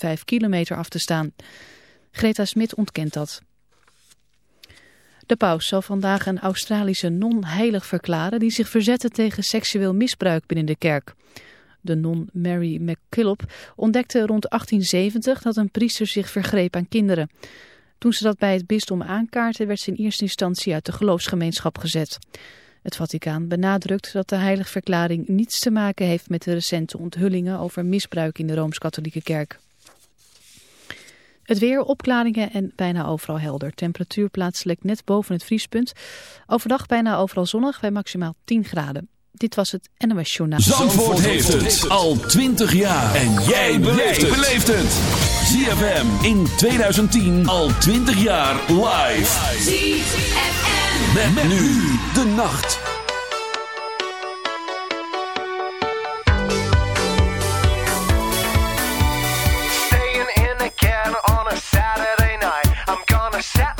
vijf kilometer af te staan. Greta Smit ontkent dat. De paus zal vandaag een Australische non heilig verklaren die zich verzette tegen seksueel misbruik binnen de kerk. De non Mary McKillop ontdekte rond 1870 dat een priester zich vergreep aan kinderen. Toen ze dat bij het bisdom aankaarten werd ze in eerste instantie uit de geloofsgemeenschap gezet. Het Vaticaan benadrukt dat de heiligverklaring niets te maken heeft met de recente onthullingen over misbruik in de Rooms-Katholieke Kerk. Het weer, opklaringen en bijna overal helder. Temperatuur plaatselijk net boven het vriespunt. Overdag bijna overal zonnig bij maximaal 10 graden. Dit was het NOS Journaal. Zandvoort, heeft het al 20 jaar. En jij beleeft het. ZFM in 2010 al 20 jaar live. ZFM. Met, nu de nacht. Perception.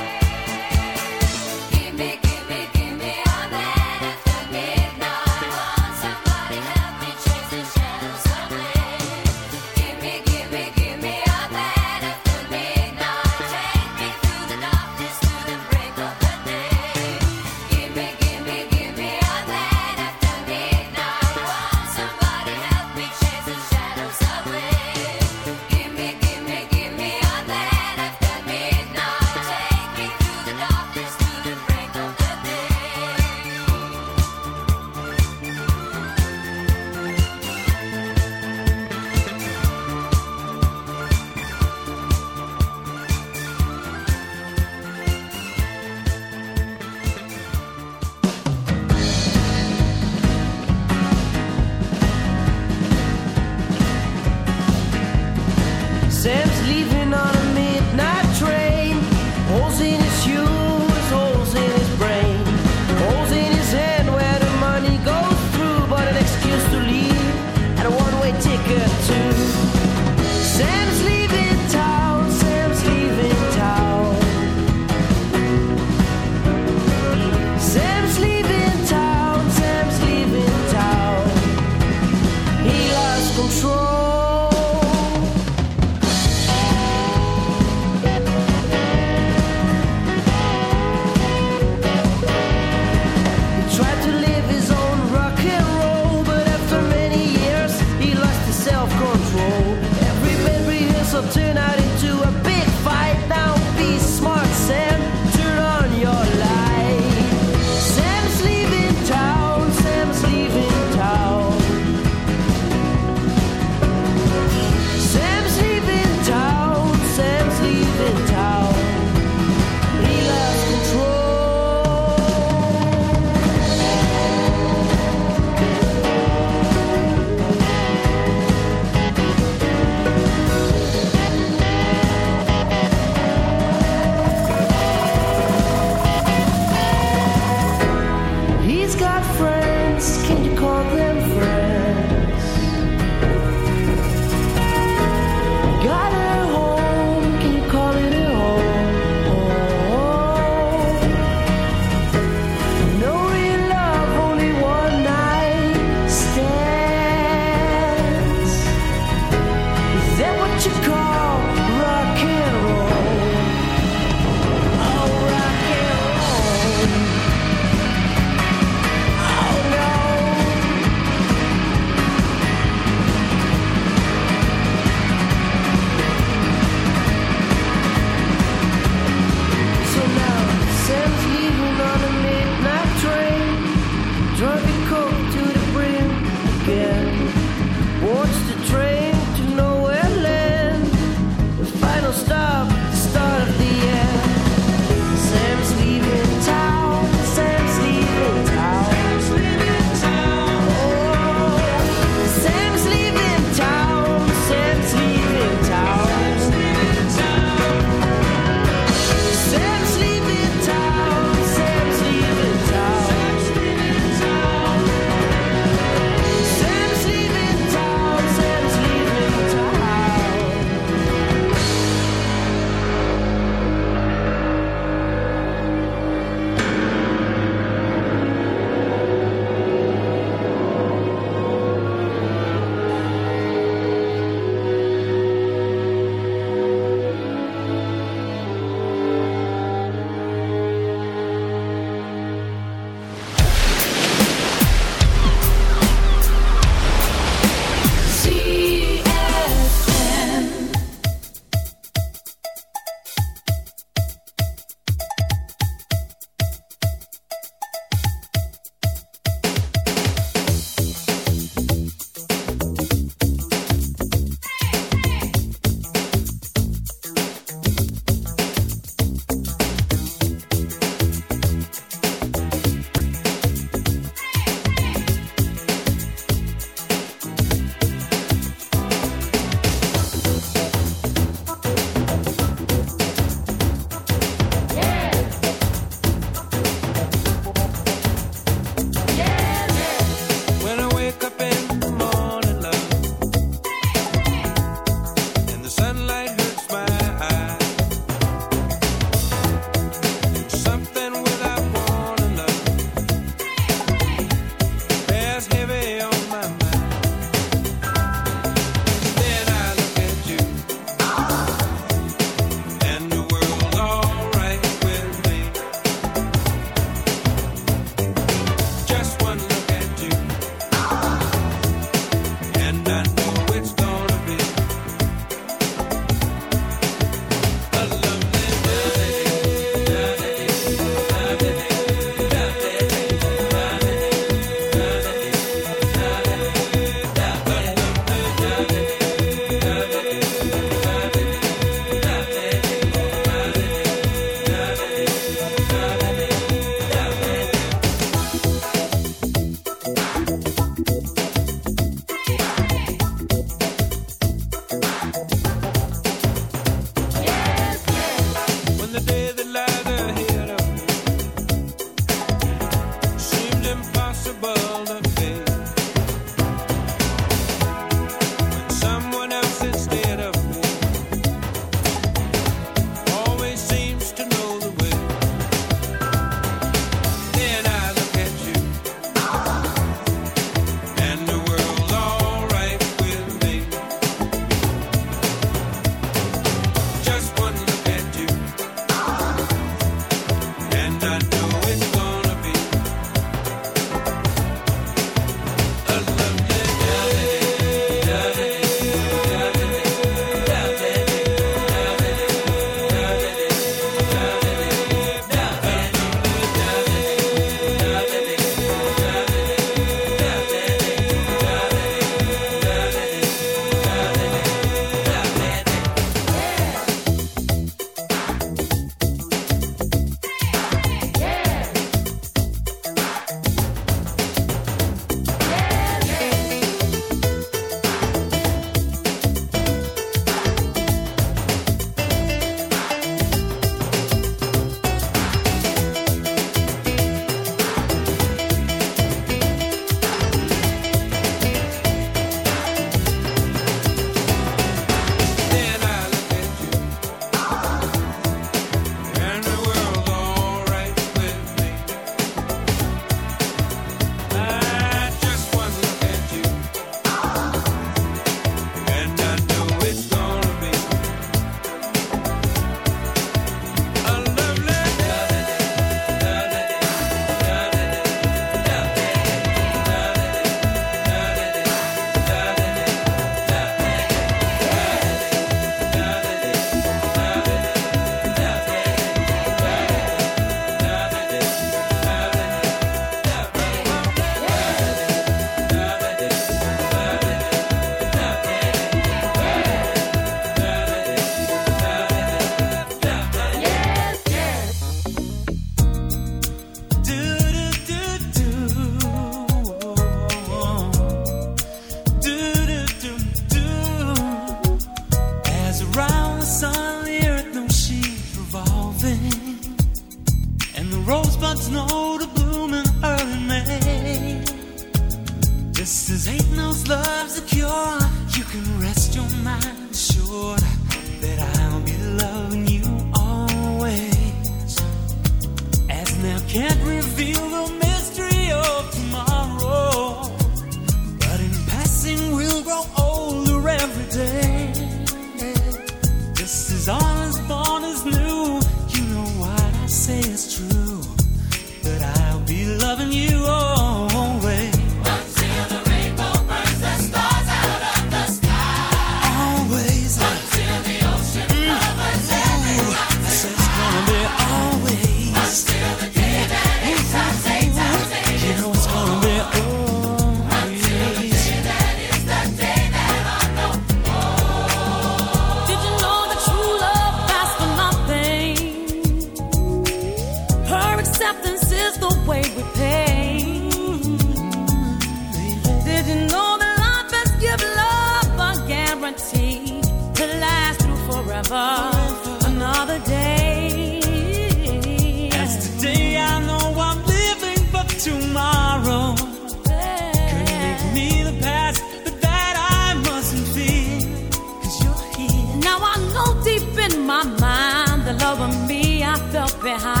behind.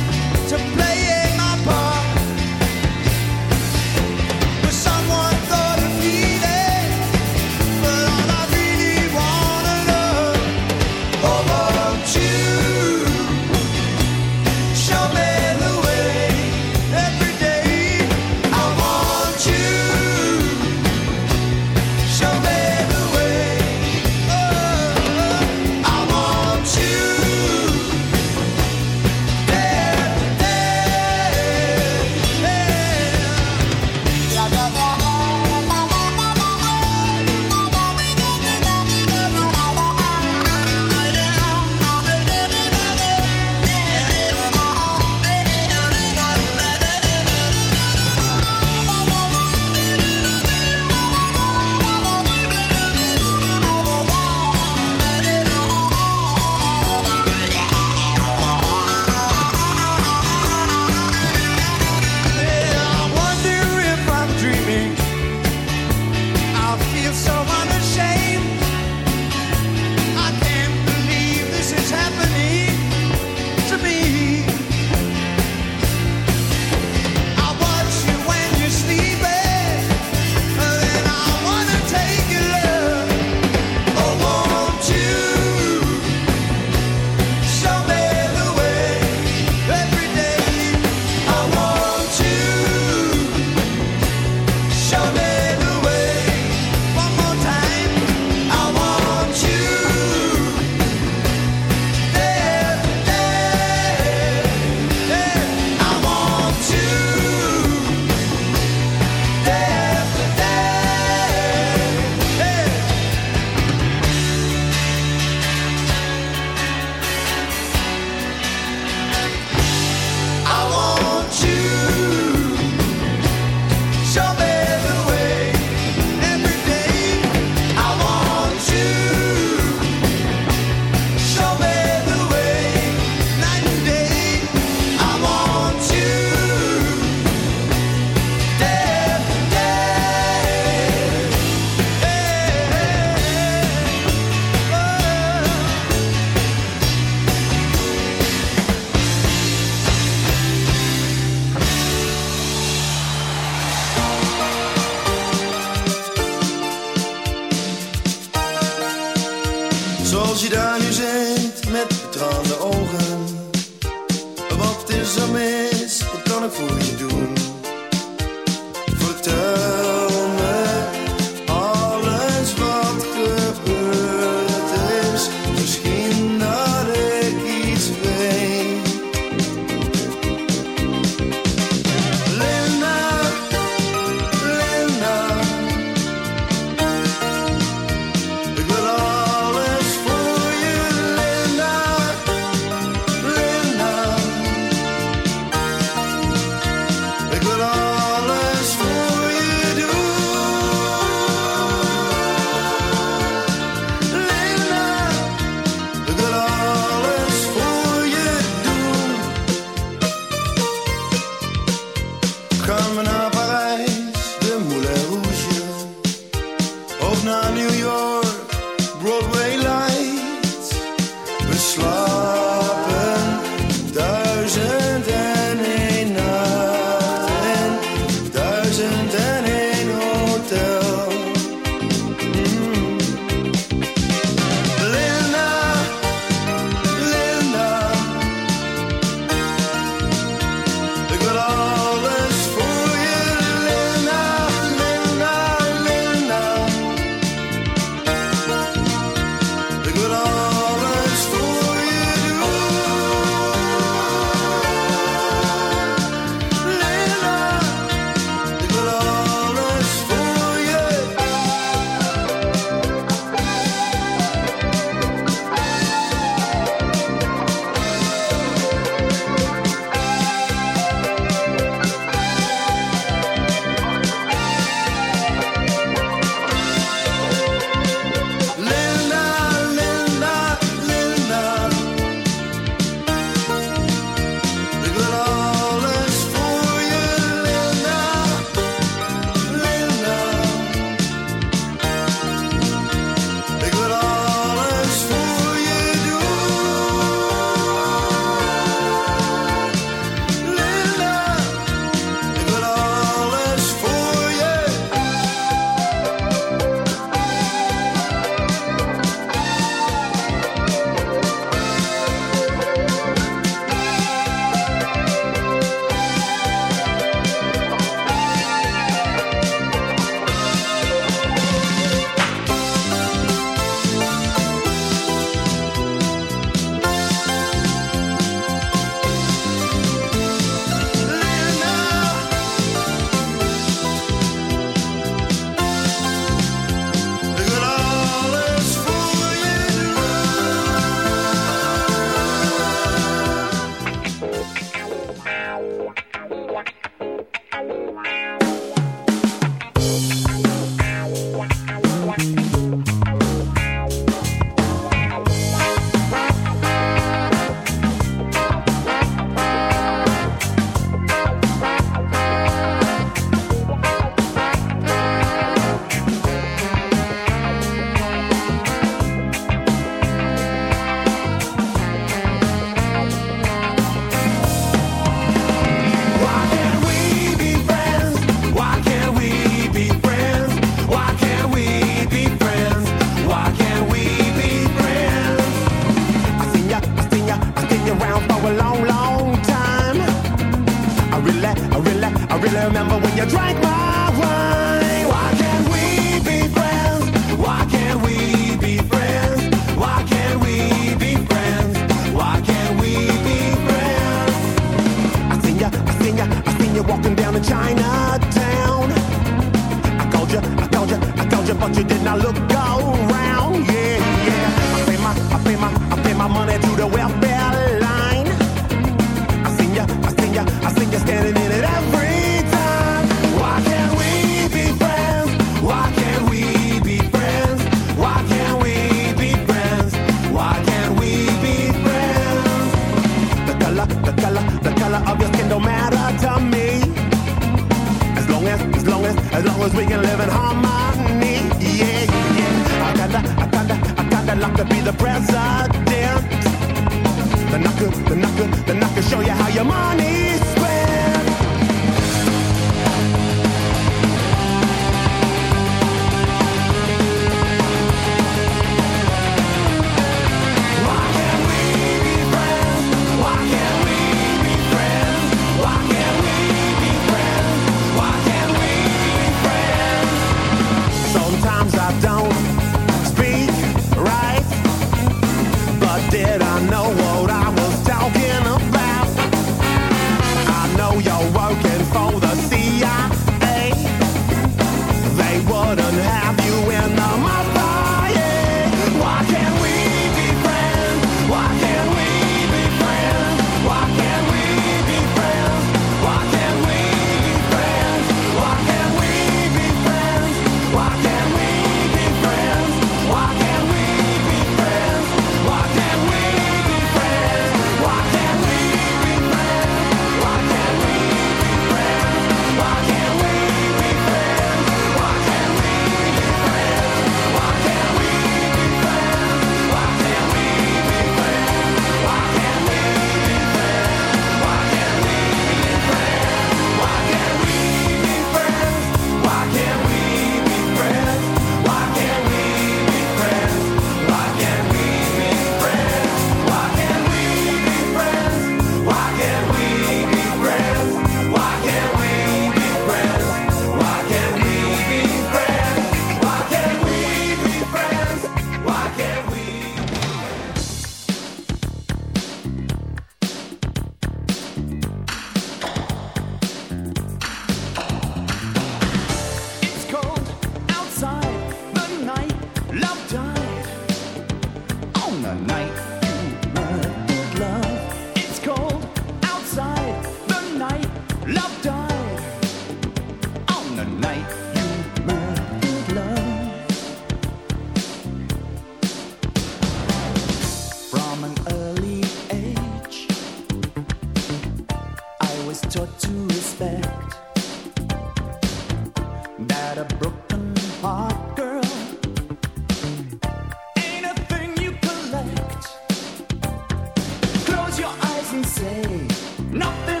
Nothing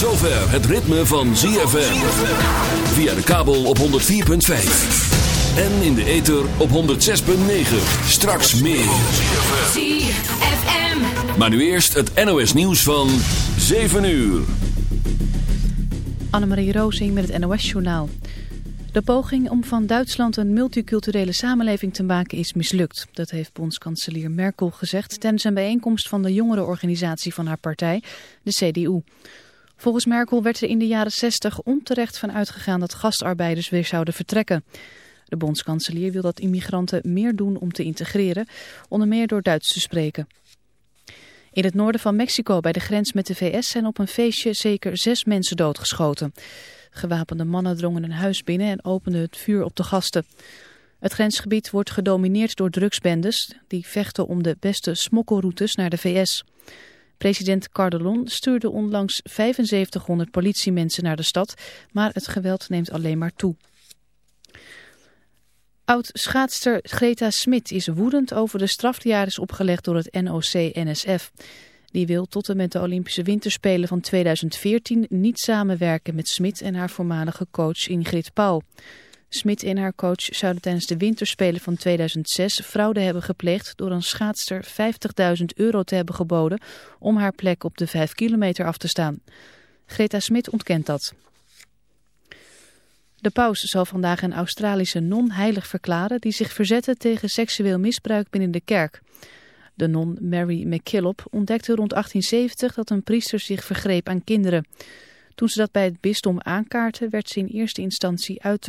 zover het ritme van ZFM. Via de kabel op 104.5. En in de ether op 106.9. Straks meer. ZFM. Maar nu eerst het NOS nieuws van 7 uur. Annemarie Rozing met het NOS-journaal. De poging om van Duitsland een multiculturele samenleving te maken is mislukt. Dat heeft bondskanselier Merkel gezegd tijdens een bijeenkomst van de jongerenorganisatie van haar partij, de CDU. Volgens Merkel werd er in de jaren 60 onterecht van uitgegaan dat gastarbeiders weer zouden vertrekken. De bondskanselier wil dat immigranten meer doen om te integreren, onder meer door Duits te spreken. In het noorden van Mexico bij de grens met de VS zijn op een feestje zeker zes mensen doodgeschoten. Gewapende mannen drongen een huis binnen en openden het vuur op de gasten. Het grensgebied wordt gedomineerd door drugsbendes die vechten om de beste smokkelroutes naar de VS. President Cardelon stuurde onlangs 7500 politiemensen naar de stad, maar het geweld neemt alleen maar toe. Oud-schaatster Greta Smit is woedend over de straf die haar is opgelegd door het NOC-NSF. Die wil tot en met de Olympische Winterspelen van 2014 niet samenwerken met Smit en haar voormalige coach Ingrid Pauw. Smit en haar coach zouden tijdens de Winterspelen van 2006 fraude hebben gepleegd door een schaatster 50.000 euro te hebben geboden om haar plek op de 5 kilometer af te staan. Greta Smit ontkent dat. De paus zal vandaag een Australische non heilig verklaren die zich verzette tegen seksueel misbruik binnen de kerk. De non Mary McKillop ontdekte rond 1870 dat een priester zich vergreep aan kinderen. Toen ze dat bij het bisdom aankaartte werd ze in eerste instantie uit